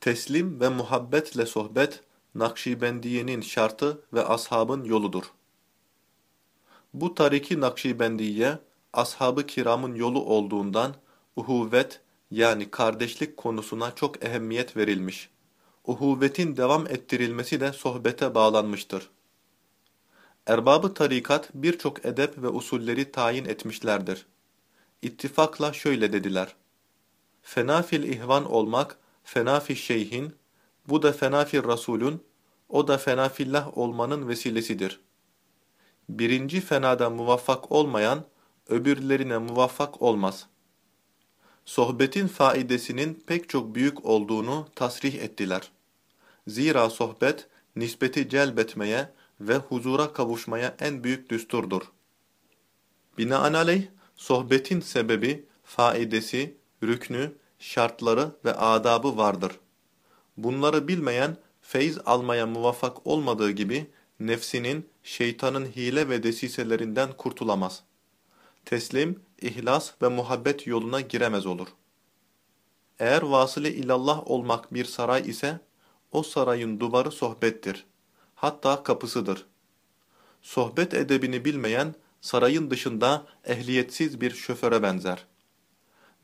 Teslim ve muhabbetle sohbet, Nakşibendiye'nin şartı ve ashabın yoludur. Bu tariki Nakşibendiye, ashab-ı kiramın yolu olduğundan, uhuvvet yani kardeşlik konusuna çok ehemmiyet verilmiş. Uhuvvetin devam ettirilmesi de sohbete bağlanmıştır. Erbabı tarikat birçok edep ve usulleri tayin etmişlerdir. İttifakla şöyle dediler. Fenafil ihvan olmak, fenafi şeyhin, bu da fenafil rasulün, o da fenafillah olmanın vesilesidir. Birinci fenada muvaffak olmayan, öbürlerine muvaffak olmaz. Sohbetin faidesinin pek çok büyük olduğunu tasrih ettiler. Zira sohbet, nispeti celbetmeye ve huzura kavuşmaya en büyük düsturdur. Binaenaleyh, sohbetin sebebi, faidesi, rüknü, şartları ve adabı vardır. Bunları bilmeyen, feyz almaya muvaffak olmadığı gibi, nefsinin, şeytanın hile ve desiselerinden kurtulamaz. Teslim, ihlas ve muhabbet yoluna giremez olur. Eğer vasıle ilallah olmak bir saray ise, o sarayın duvarı sohbettir. Hatta kapısıdır. Sohbet edebini bilmeyen, sarayın dışında ehliyetsiz bir şoföre benzer.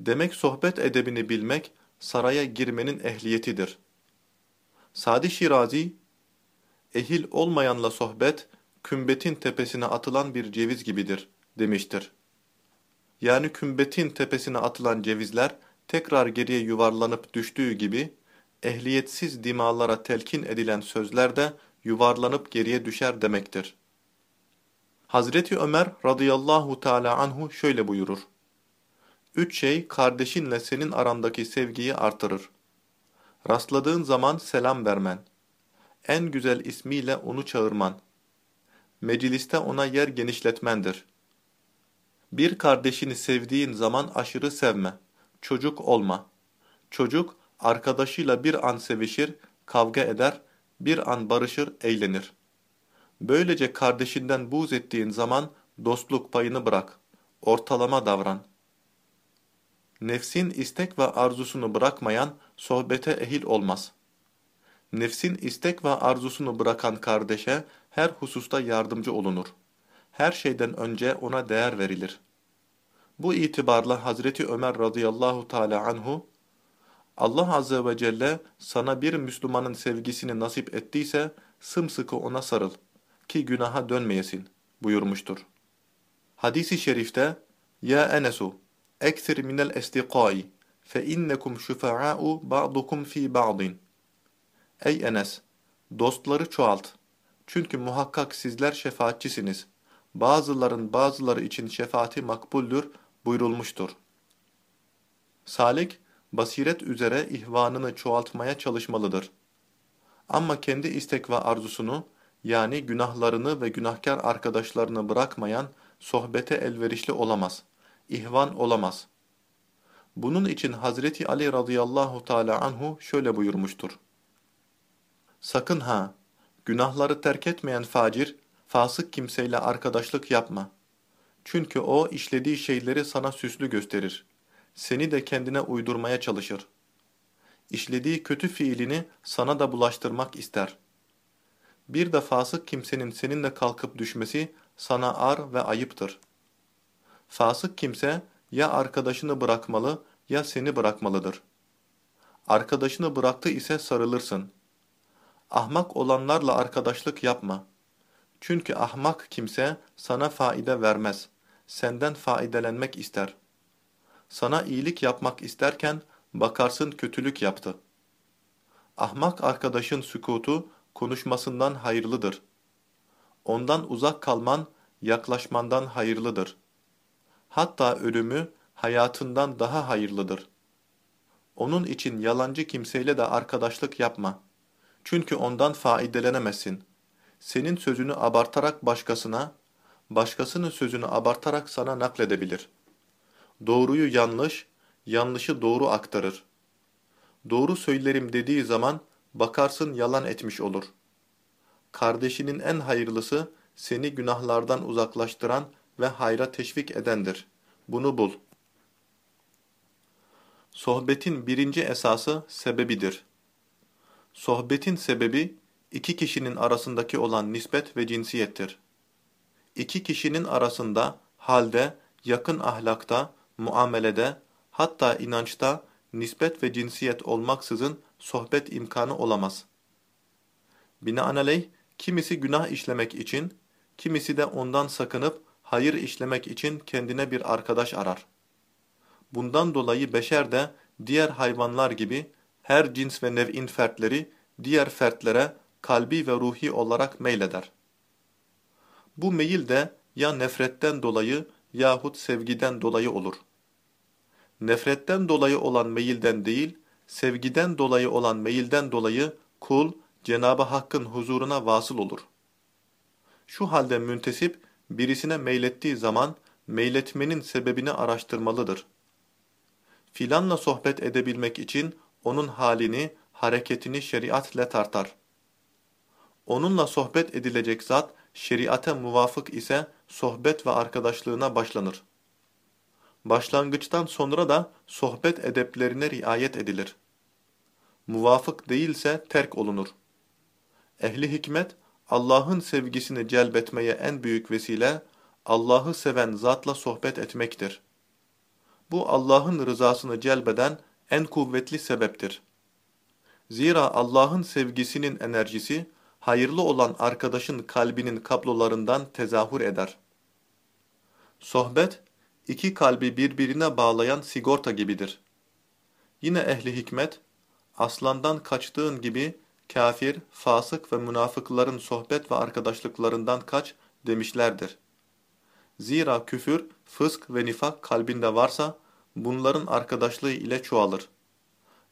Demek sohbet edebini bilmek, saraya girmenin ehliyetidir. Sadi Şirazi, ehil olmayanla sohbet, kümbetin tepesine atılan bir ceviz gibidir, demiştir. Yani kümbetin tepesine atılan cevizler, tekrar geriye yuvarlanıp düştüğü gibi, ehliyetsiz dimalara telkin edilen sözler de yuvarlanıp geriye düşer demektir. Hazreti Ömer radıyallahu teala anhu şöyle buyurur. Üç şey kardeşinle senin arandaki sevgiyi artırır. Rastladığın zaman selam vermen. En güzel ismiyle onu çağırman. Mecliste ona yer genişletmendir. Bir kardeşini sevdiğin zaman aşırı sevme. Çocuk olma. Çocuk arkadaşıyla bir an sevişir, kavga eder, bir an barışır, eğlenir. Böylece kardeşinden buğz ettiğin zaman dostluk payını bırak. Ortalama davran. Nefsin istek ve arzusunu bırakmayan sohbete ehil olmaz. Nefsin istek ve arzusunu bırakan kardeşe her hususta yardımcı olunur. Her şeyden önce ona değer verilir. Bu itibarla Hazreti Ömer radıyallahu teala anhu Allah azze ve celle sana bir Müslümanın sevgisini nasip ettiyse sımsıkı ona sarıl ki günaha dönmeyesin buyurmuştur. Hadis-i şerifte Ya Enesu ekthir minel estiqai fe innekum şufa'a'u ba'dukum fi ba'din Ey Enes dostları çoğalt çünkü muhakkak sizler şefaatçisiniz bazıların bazıları için şefaati makbuldür buyurulmuştur. Salik basiret üzere ihvanını çoğaltmaya çalışmalıdır. Ama kendi istek ve arzusunu, yani günahlarını ve günahkar arkadaşlarını bırakmayan sohbete elverişli olamaz, ihvan olamaz. Bunun için Hazreti Ali radıyallahu teala anhu şöyle buyurmuştur. Sakın ha, günahları terk etmeyen facir, fasık kimseyle arkadaşlık yapma. Çünkü o işlediği şeyleri sana süslü gösterir seni de kendine uydurmaya çalışır. İşlediği kötü fiilini sana da bulaştırmak ister. Bir de fasık kimsenin seninle kalkıp düşmesi sana ar ve ayıptır. Fasık kimse ya arkadaşını bırakmalı ya seni bırakmalıdır. Arkadaşını bıraktı ise sarılırsın. Ahmak olanlarla arkadaşlık yapma. Çünkü ahmak kimse sana faide vermez. Senden faidelenmek ister.'' Sana iyilik yapmak isterken bakarsın kötülük yaptı. Ahmak arkadaşın sükutu konuşmasından hayırlıdır. Ondan uzak kalman yaklaşmandan hayırlıdır. Hatta ölümü hayatından daha hayırlıdır. Onun için yalancı kimseyle de arkadaşlık yapma. Çünkü ondan faidelenemezsin. Senin sözünü abartarak başkasına, başkasının sözünü abartarak sana nakledebilir.'' Doğruyu yanlış, yanlışı doğru aktarır. Doğru söylerim dediği zaman bakarsın yalan etmiş olur. Kardeşinin en hayırlısı seni günahlardan uzaklaştıran ve hayra teşvik edendir. Bunu bul. Sohbetin birinci esası sebebidir. Sohbetin sebebi iki kişinin arasındaki olan nispet ve cinsiyettir. İki kişinin arasında, halde, yakın ahlakta, muamelede, hatta inançta nispet ve cinsiyet olmaksızın sohbet imkanı olamaz. Binaenaleyh, kimisi günah işlemek için, kimisi de ondan sakınıp hayır işlemek için kendine bir arkadaş arar. Bundan dolayı beşer de diğer hayvanlar gibi her cins ve nev'in fertleri diğer fertlere kalbi ve ruhi olarak meyleder. Bu meyil de ya nefretten dolayı yahut sevgiden dolayı olur. Nefretten dolayı olan meyilden değil, sevgiden dolayı olan meyilden dolayı kul Cenab-ı Hakk'ın huzuruna vasıl olur. Şu halde müntesip birisine meylettiği zaman meyletmenin sebebini araştırmalıdır. Filanla sohbet edebilmek için onun halini, hareketini şeriatle tartar. Onunla sohbet edilecek zat şeriate muvafık ise sohbet ve arkadaşlığına başlanır. Başlangıçtan sonra da sohbet edeplerine riayet edilir. Muvafık değilse terk olunur. Ehli hikmet, Allah'ın sevgisini celbetmeye en büyük vesile, Allah'ı seven zatla sohbet etmektir. Bu Allah'ın rızasını celbeden en kuvvetli sebeptir. Zira Allah'ın sevgisinin enerjisi, hayırlı olan arkadaşın kalbinin kablolarından tezahür eder. Sohbet, iki kalbi birbirine bağlayan sigorta gibidir. Yine ehli hikmet, aslandan kaçtığın gibi kafir, fasık ve münafıkların sohbet ve arkadaşlıklarından kaç demişlerdir. Zira küfür, fısk ve nifak kalbinde varsa bunların arkadaşlığı ile çoğalır.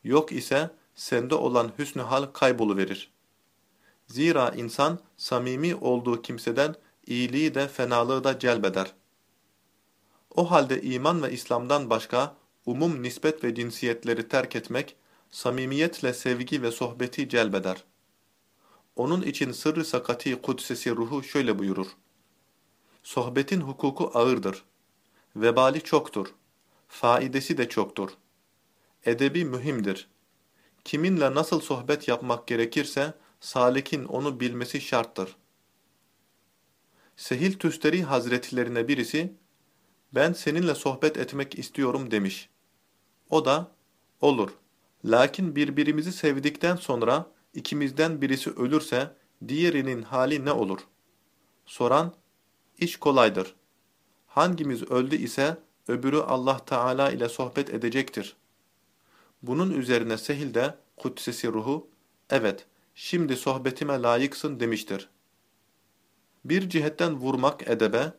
Yok ise sende olan hüsnü hal kayboluverir. Zira insan samimi olduğu kimseden iyiliği de fenalığı da celbeder. O halde iman ve İslam'dan başka umum nispet ve cinsiyetleri terk etmek, samimiyetle sevgi ve sohbeti celbeder. Onun için sırrı sakati kudsesi ruhu şöyle buyurur. Sohbetin hukuku ağırdır. Vebali çoktur. Faidesi de çoktur. Edebi mühimdir. Kiminle nasıl sohbet yapmak gerekirse, salikin onu bilmesi şarttır. Sehil Tüsteri hazretlerine birisi, ben seninle sohbet etmek istiyorum demiş. O da, olur. Lakin birbirimizi sevdikten sonra ikimizden birisi ölürse diğerinin hali ne olur? Soran, iş kolaydır. Hangimiz öldü ise öbürü Allah Teala ile sohbet edecektir. Bunun üzerine Sehil de kudsesi ruhu, evet şimdi sohbetime layıksın demiştir. Bir cihetten vurmak edebe,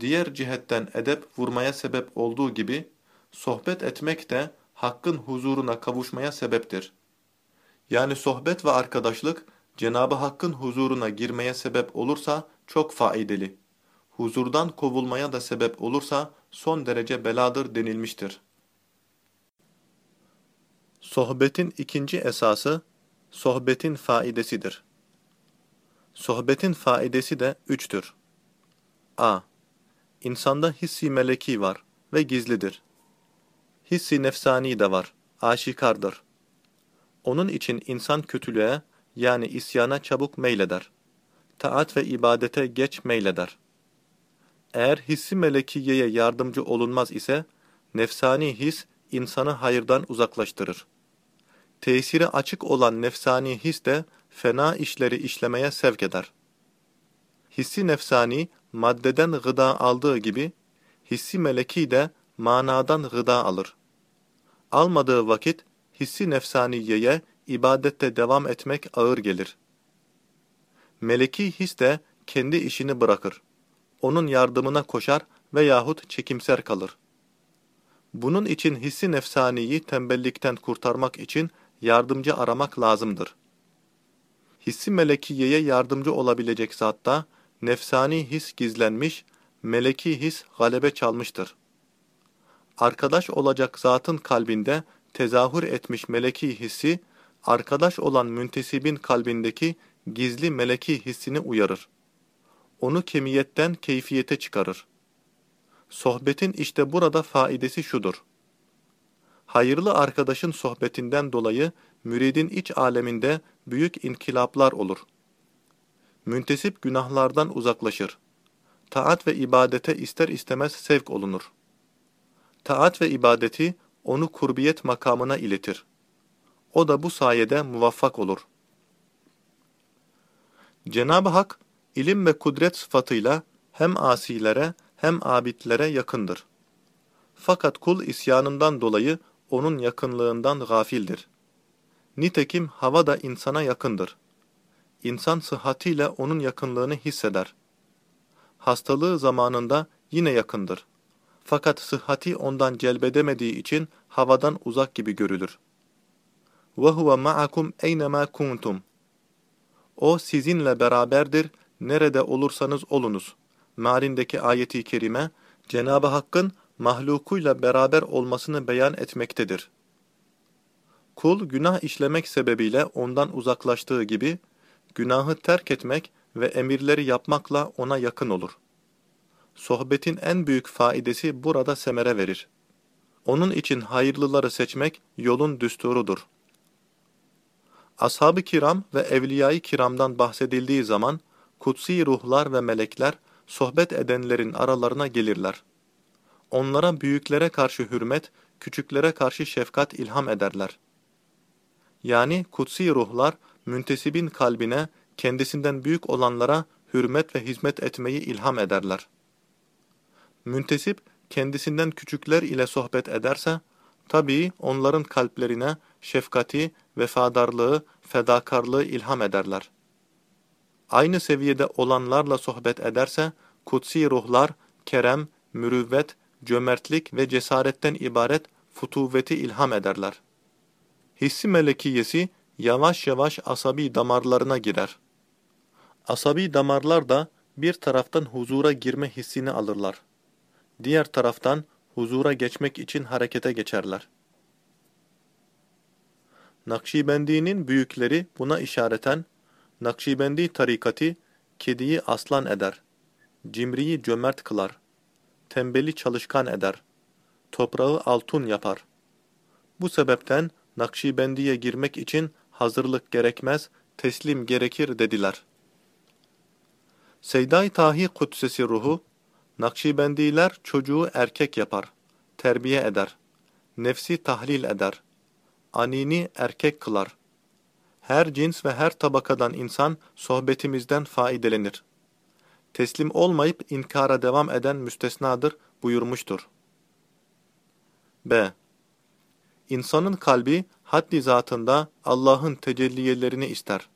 diğer cihetten edep vurmaya sebep olduğu gibi, sohbet etmek de Hakk'ın huzuruna kavuşmaya sebeptir. Yani sohbet ve arkadaşlık, Cenabı Hakk'ın huzuruna girmeye sebep olursa çok faydalı. Huzurdan kovulmaya da sebep olursa son derece beladır denilmiştir. Sohbetin ikinci esası, sohbetin faidesidir. Sohbetin faidesi de üçtür. a. İnsanda hissi meleki var ve gizlidir. Hissi nefsani de var, aşikardır. Onun için insan kötülüğe, yani isyana çabuk meyleder. Taat ve ibadete geç meyleder. Eğer hissi melekiyeye yardımcı olunmaz ise, nefsani his insanı hayırdan uzaklaştırır. Tesiri açık olan nefsani his de fena işleri işlemeye sevk eder. Hissi nefsani maddeden gıda aldığı gibi, hissi meleki de manadan gıda alır. Almadığı vakit hissi nefsaniyeye ibadette devam etmek ağır gelir. Meleki his de kendi işini bırakır. Onun yardımına koşar veyahut çekimser kalır. Bunun için hissi nefsaniyi tembellikten kurtarmak için yardımcı aramak lazımdır. Hissi melekiyeye yardımcı olabilecek zatta, nefsani his gizlenmiş, meleki his galebe çalmıştır. Arkadaş olacak zatın kalbinde tezahür etmiş meleki hissi, arkadaş olan müntesibin kalbindeki gizli meleki hissini uyarır. Onu kemiyetten keyfiyete çıkarır. Sohbetin işte burada faidesi şudur. Hayırlı arkadaşın sohbetinden dolayı müridin iç aleminde büyük inkılaplar olur. Müntesip günahlardan uzaklaşır. Taat ve ibadete ister istemez sevk olunur. Taat ve ibadeti onu kurbiyet makamına iletir. O da bu sayede muvaffak olur. Cenab-ı Hak, ilim ve kudret sıfatıyla hem asilere hem abidlere yakındır. Fakat kul isyanından dolayı onun yakınlığından gafildir. Nitekim hava da insana yakındır. İnsan sıhhatiyle onun yakınlığını hisseder. Hastalığı zamanında yine yakındır. Fakat sıhhati ondan celbedemediği için havadan uzak gibi görülür. وَهُوَ مَعَكُمْ اَيْنَمَا كُنْتُمْ O sizinle beraberdir, nerede olursanız olunuz. Mealindeki ayeti kerime, Cenab-ı Hakk'ın mahlukuyla beraber olmasını beyan etmektedir. Kul günah işlemek sebebiyle ondan uzaklaştığı gibi, günahı terk etmek ve emirleri yapmakla ona yakın olur. Sohbetin en büyük faidesi burada semere verir. Onun için hayırlıları seçmek yolun düsturudur. Ashab-ı kiram ve evliyayı kiramdan bahsedildiği zaman, kutsi ruhlar ve melekler sohbet edenlerin aralarına gelirler. Onlara büyüklere karşı hürmet, küçüklere karşı şefkat ilham ederler. Yani kutsi ruhlar, müntesibin kalbine, kendisinden büyük olanlara hürmet ve hizmet etmeyi ilham ederler. Müntesip, kendisinden küçükler ile sohbet ederse, tabii onların kalplerine şefkati, vefadarlığı, fedakarlığı ilham ederler. Aynı seviyede olanlarla sohbet ederse, kutsi ruhlar, kerem, mürüvvet, cömertlik ve cesaretten ibaret futuvveti ilham ederler. Hissi melekiyesi yavaş yavaş asabi damarlarına girer. Asabi damarlar da bir taraftan huzura girme hissini alırlar. Diğer taraftan huzura geçmek için harekete geçerler. Nakşibendi'nin büyükleri buna işareten, Nakşibendi tarikati, kediyi aslan eder, cimriyi cömert kılar, tembeli çalışkan eder, toprağı altun yapar. Bu sebepten Nakşibendi'ye girmek için hazırlık gerekmez, teslim gerekir dediler. Seyday Tahi Kudsesi ruhu, Nakşibendiler çocuğu erkek yapar, terbiye eder, nefsi tahlil eder, anini erkek kılar. Her cins ve her tabakadan insan sohbetimizden faydelenir. Teslim olmayıp inkara devam eden müstesnadır buyurmuştur. B. İnsanın kalbi haddi zatında Allah'ın tecelliyelerini ister.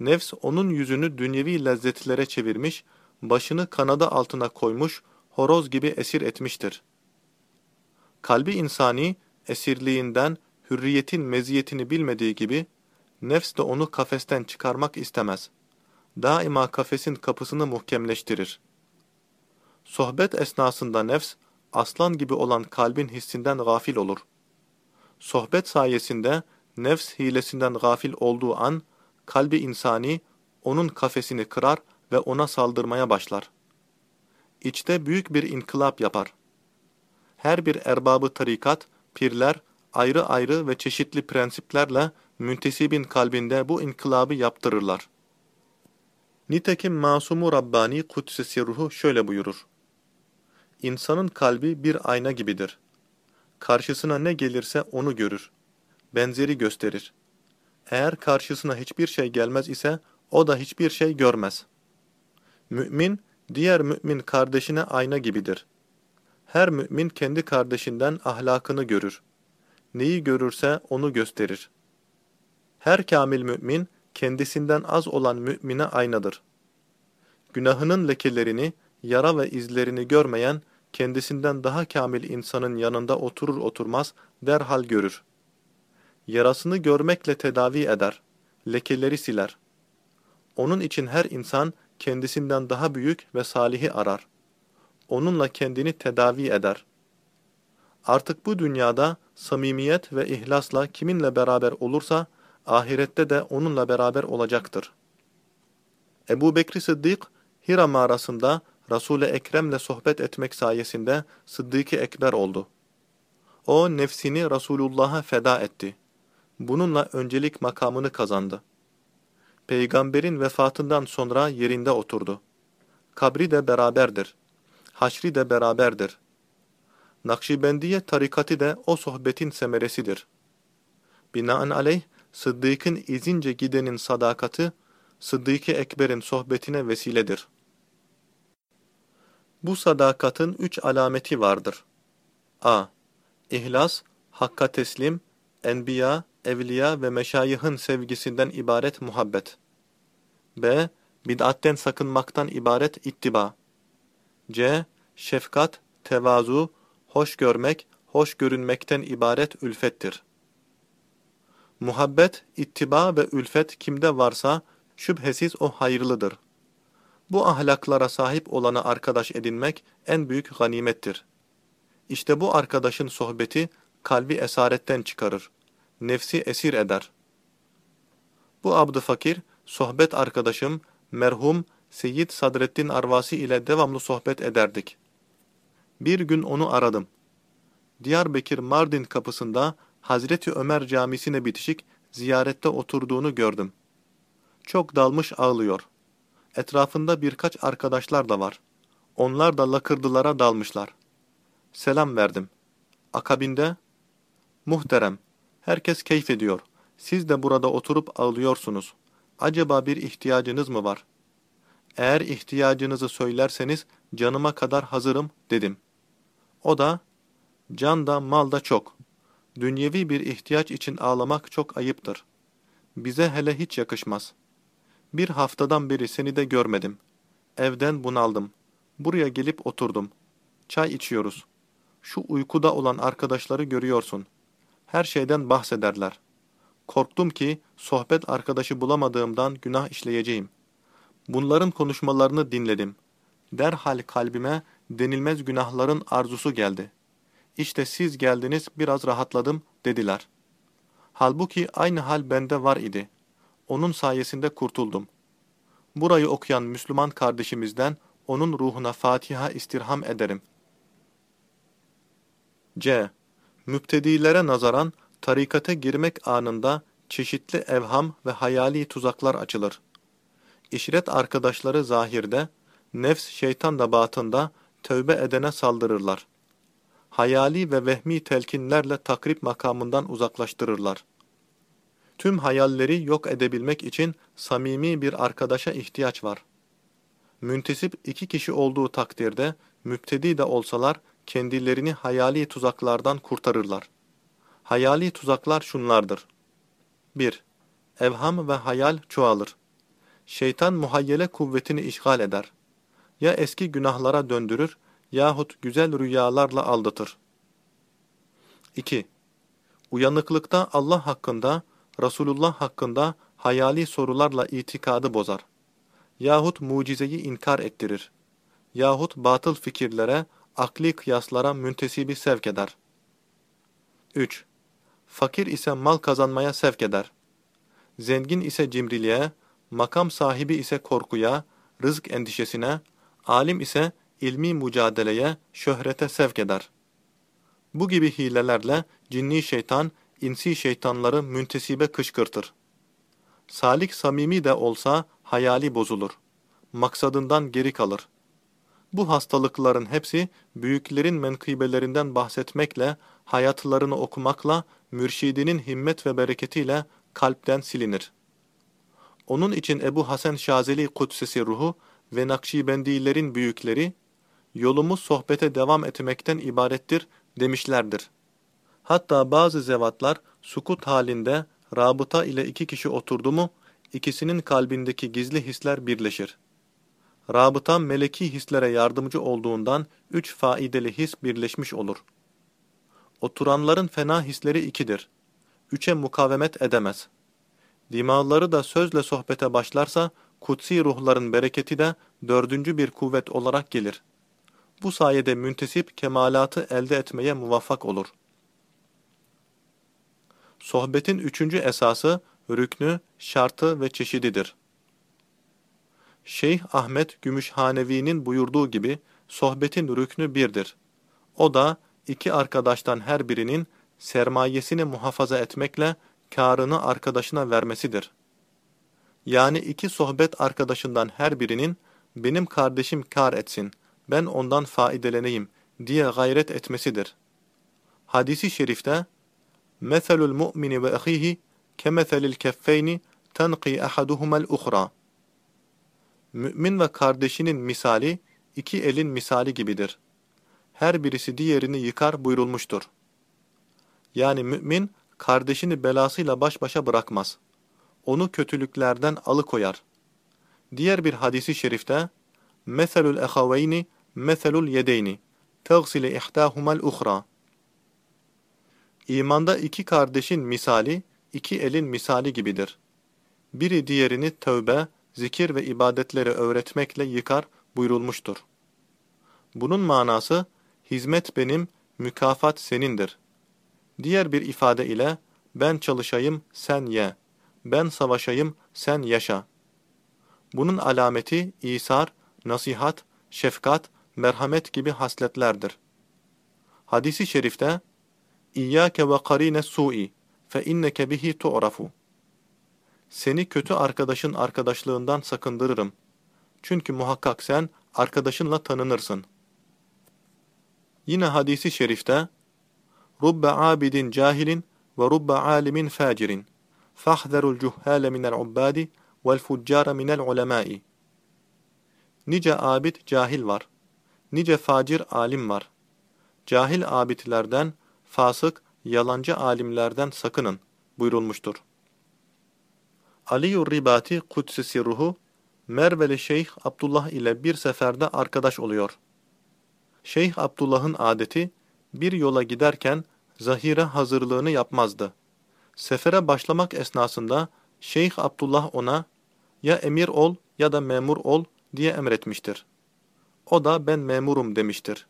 Nefs onun yüzünü dünyevi lezzetlere çevirmiş, başını kanada altına koymuş, horoz gibi esir etmiştir. Kalbi insani, esirliğinden, hürriyetin meziyetini bilmediği gibi, nefs de onu kafesten çıkarmak istemez. Daima kafesin kapısını muhkemleştirir. Sohbet esnasında nefs, aslan gibi olan kalbin hissinden gafil olur. Sohbet sayesinde nefs hilesinden gafil olduğu an, kalbi insani, onun kafesini kırar ve ona saldırmaya başlar. İçte büyük bir inkılap yapar. Her bir erbabı tarikat, pirler, ayrı ayrı ve çeşitli prensiplerle müntesibin kalbinde bu inkılabı yaptırırlar. Nitekim Masumu Rabbani Kudsesi ruhu şöyle buyurur. İnsanın kalbi bir ayna gibidir. Karşısına ne gelirse onu görür. Benzeri gösterir. Eğer karşısına hiçbir şey gelmez ise o da hiçbir şey görmez. Mümin, diğer mümin kardeşine ayna gibidir. Her mümin kendi kardeşinden ahlakını görür. Neyi görürse onu gösterir. Her kamil mümin, kendisinden az olan mümine aynadır. Günahının lekelerini, yara ve izlerini görmeyen, kendisinden daha kamil insanın yanında oturur oturmaz derhal görür. Yarasını görmekle tedavi eder, lekeleri siler. Onun için her insan kendisinden daha büyük ve salihi arar. Onunla kendini tedavi eder. Artık bu dünyada samimiyet ve ihlasla kiminle beraber olursa, ahirette de onunla beraber olacaktır. Ebu Bekri Sıddık, Hira mağarasında Resul-i Ekrem'le sohbet etmek sayesinde Sıddık-ı Ekber oldu. O nefsini Resulullah'a feda etti. Bununla öncelik makamını kazandı. Peygamberin vefatından sonra yerinde oturdu. Kabri de beraberdir. Haşri de beraberdir. Nakşibendiye tarikatı da o sohbetin semeresidir. Binaenaleyh, Sıddık'ın izince gidenin sadakati, Sıddık-ı Ekber'in sohbetine vesiledir. Bu sadakatın üç alameti vardır. a. İhlas, hakka teslim, enbiya, evliya ve meşayihın sevgisinden ibaret muhabbet. b. Bid'atten sakınmaktan ibaret ittiba. c. Şefkat, tevazu, hoş görmek, hoş görünmekten ibaret ülfettir. Muhabbet, ittiba ve ülfet kimde varsa şüphesiz o hayırlıdır. Bu ahlaklara sahip olanı arkadaş edinmek en büyük ganimettir. İşte bu arkadaşın sohbeti kalbi esaretten çıkarır, nefsi esir eder. Bu abd fakir, sohbet arkadaşım, merhum Seyyid Sadreddin Arvasi ile devamlı sohbet ederdik. Bir gün onu aradım. Diyarbakır Mardin kapısında Hazreti Ömer camisine bitişik ziyarette oturduğunu gördüm. Çok dalmış ağlıyor. Etrafında birkaç arkadaşlar da var. Onlar da lakırdılara dalmışlar. Selam verdim. Akabinde, Muhterem, herkes keyif ediyor. Siz de burada oturup ağlıyorsunuz. Acaba bir ihtiyacınız mı var? Eğer ihtiyacınızı söylerseniz canıma kadar hazırım dedim. O da, can da mal da çok. Dünyevi bir ihtiyaç için ağlamak çok ayıptır. Bize hele hiç yakışmaz. Bir haftadan beri seni de görmedim. Evden bunaldım. Buraya gelip oturdum. Çay içiyoruz. Şu uykuda olan arkadaşları görüyorsun. Her şeyden bahsederler. Korktum ki sohbet arkadaşı bulamadığımdan günah işleyeceğim. Bunların konuşmalarını dinledim. Derhal kalbime denilmez günahların arzusu geldi. İşte siz geldiniz biraz rahatladım dediler. Halbuki aynı hal bende var idi. Onun sayesinde kurtuldum. Burayı okuyan Müslüman kardeşimizden onun ruhuna Fatiha istirham ederim. C. Müptedilere nazaran tarikate girmek anında çeşitli evham ve hayali tuzaklar açılır. İşret arkadaşları zahirde, nefs şeytan da batında tövbe edene saldırırlar. Hayali ve vehmi telkinlerle takrip makamından uzaklaştırırlar. Tüm hayalleri yok edebilmek için samimi bir arkadaşa ihtiyaç var. Müntesip iki kişi olduğu takdirde, müptedi de olsalar, kendilerini hayali tuzaklardan kurtarırlar. Hayali tuzaklar şunlardır. 1. Evham ve hayal çoğalır. Şeytan muhayyele kuvvetini işgal eder. Ya eski günahlara döndürür yahut güzel rüyalarla aldatır. 2. Uyanıklıkta Allah hakkında, Resulullah hakkında hayali sorularla itikadı bozar. Yahut mucizeyi inkar ettirir. Yahut batıl fikirlere, akli kıyaslara müntesibi sevk eder. 3. Fakir ise mal kazanmaya sevk eder. Zengin ise cimriliğe, makam sahibi ise korkuya, rızk endişesine, alim ise ilmi mücadeleye, şöhrete sevk eder. Bu gibi hilelerle cinni şeytan, insi şeytanları müntesibe kışkırtır. Salik samimi de olsa hayali bozulur. Maksadından geri kalır. Bu hastalıkların hepsi büyüklerin menkıbelerinden bahsetmekle, hayatlarını okumakla, mürşidinin himmet ve bereketiyle kalpten silinir. Onun için Ebu Hasan Şazeli Kudsesi ruhu ve Nakşibendilerin büyükleri, yolumuz sohbete devam etmekten ibarettir demişlerdir. Hatta bazı zevatlar sukut halinde rabıta ile iki kişi oturdu mu, ikisinin kalbindeki gizli hisler birleşir. Rabıta meleki hislere yardımcı olduğundan üç faidalı his birleşmiş olur. Oturanların fena hisleri ikidir. Üçe mukavemet edemez. Dimağları da sözle sohbete başlarsa, kutsi ruhların bereketi de dördüncü bir kuvvet olarak gelir. Bu sayede müntesip kemalatı elde etmeye muvaffak olur. Sohbetin üçüncü esası, rüknü, şartı ve çeşididir. Şeyh Ahmet Gümüşhanevi'nin buyurduğu gibi, sohbetin rüknü birdir. O da, iki arkadaştan her birinin sermayesini muhafaza etmekle kârını arkadaşına vermesidir. Yani iki sohbet arkadaşından her birinin benim kardeşim kar etsin, ben ondan faideleneyim diye gayret etmesidir. Hadisi şerifte مَثَلُ الْمُؤْمِنِ وَأَخِيهِ كَمَثَلِ الْكَفَّيْنِ تَنْقِي أَحَدُهُمَا الْأُخْرَى Mümin ve kardeşinin misali, iki elin misali gibidir. Her birisi diğerini yıkar buyurulmuştur. Yani mümin, kardeşini belasıyla baş başa bırakmaz. Onu kötülüklerden alıkoyar. Diğer bir hadisi şerifte, مَثَلُ الْأَخَوَيْنِ مَثَلُ الْيَدَيْنِ تَغْسِلِ اِحْتَاهُمَا الْأُخْرَى İmanda iki kardeşin misali, iki elin misali gibidir. Biri diğerini tövbe, zikir ve ibadetleri öğretmekle yıkar buyurulmuştur. Bunun manası, hizmet benim, mükafat senindir. Diğer bir ifade ile, ben çalışayım, sen ye. Ben savaşayım, sen yaşa. Bunun alameti, İsar, nasihat, şefkat, merhamet gibi hasletlerdir. Hadisi şerifte, İyyâke ve karîne su'i fe inneke bihi tu'rafu. Seni kötü arkadaşın arkadaşlığından sakındırırım. Çünkü muhakkak sen arkadaşınla tanınırsın. Yine hadisi şerifte Rubbe abidin cahilin ve rubbe alimin facirin. Fahzerul cuhhale minel ubbadi vel fuccare minel ulemai. Nice abid cahil var. Nice facir alim var. Cahil abidlerden, fasık, yalancı alimlerden sakının buyurulmuştur. Ali-ül Ribati Kudsesi ruhu, Merveli Şeyh Abdullah ile bir seferde arkadaş oluyor. Şeyh Abdullah'ın adeti, bir yola giderken zahire hazırlığını yapmazdı. Sefere başlamak esnasında Şeyh Abdullah ona, ya emir ol ya da memur ol diye emretmiştir. O da ben memurum demiştir.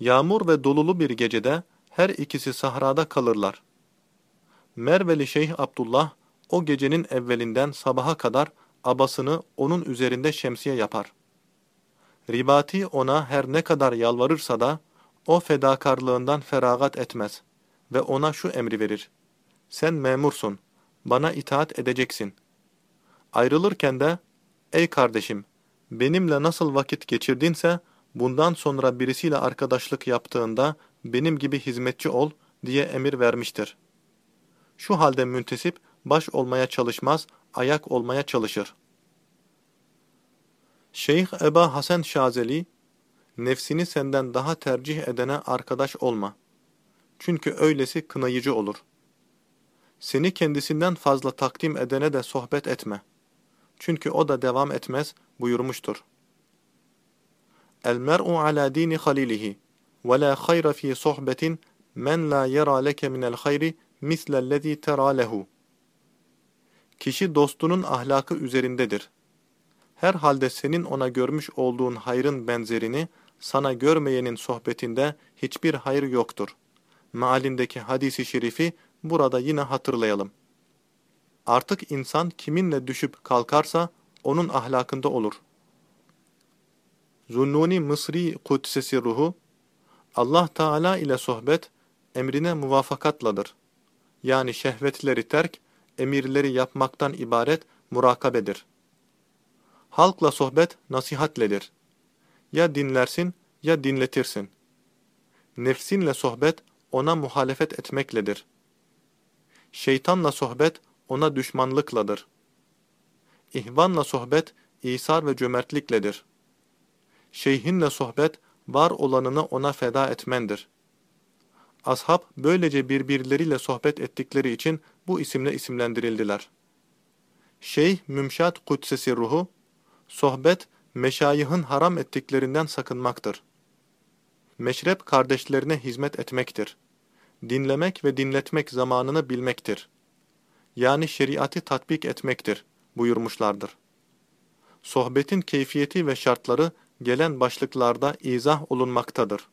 Yağmur ve dolulu bir gecede her ikisi sahrada kalırlar. Merveli Şeyh Abdullah o gecenin evvelinden sabaha kadar abasını onun üzerinde şemsiye yapar. Ribati ona her ne kadar yalvarırsa da o fedakarlığından feragat etmez ve ona şu emri verir. Sen memursun, bana itaat edeceksin. Ayrılırken de, ey kardeşim, benimle nasıl vakit geçirdinse, bundan sonra birisiyle arkadaşlık yaptığında benim gibi hizmetçi ol diye emir vermiştir. Şu halde müntesip baş olmaya çalışmaz, ayak olmaya çalışır. Şeyh Eba Hasan Şazeli, nefsini senden daha tercih edene arkadaş olma. Çünkü öylesi kınayıcı olur. Seni kendisinden fazla takdim edene de sohbet etme. Çünkü o da devam etmez buyurmuştur. El mer'u ala dini halilihi ve la hayra fi sohbetin men la yera leke minel hayri mislellezî terâ lehu. Kişi dostunun ahlakı üzerindedir. Herhalde senin ona görmüş olduğun hayrın benzerini sana görmeyenin sohbetinde hiçbir hayır yoktur. Mealindeki hadisi şerifi burada yine hatırlayalım. Artık insan kiminle düşüp kalkarsa onun ahlakında olur. Zunnuni Mısri Kudsesi ruhu, Allah Teala ile sohbet, emrine muvafakatladır. Yani şehvetleri terk, emirleri yapmaktan ibaret murakabedir. Halkla sohbet nasihatledir. Ya dinlersin ya dinletirsin. Nefsinle sohbet ona muhalefet etmekledir. Şeytanla sohbet ona düşmanlıkladır. İhvanla sohbet İsar ve cömertlikledir. Şeyhinle sohbet var olanını ona feda etmendir. Ashab böylece birbirleriyle sohbet ettikleri için bu isimle isimlendirildiler. Şeyh Mümşat Kudsesi ruhu, sohbet meşayihın haram ettiklerinden sakınmaktır. Meşrep kardeşlerine hizmet etmektir. Dinlemek ve dinletmek zamanını bilmektir. Yani şeriatı tatbik etmektir buyurmuşlardır. Sohbetin keyfiyeti ve şartları gelen başlıklarda izah olunmaktadır.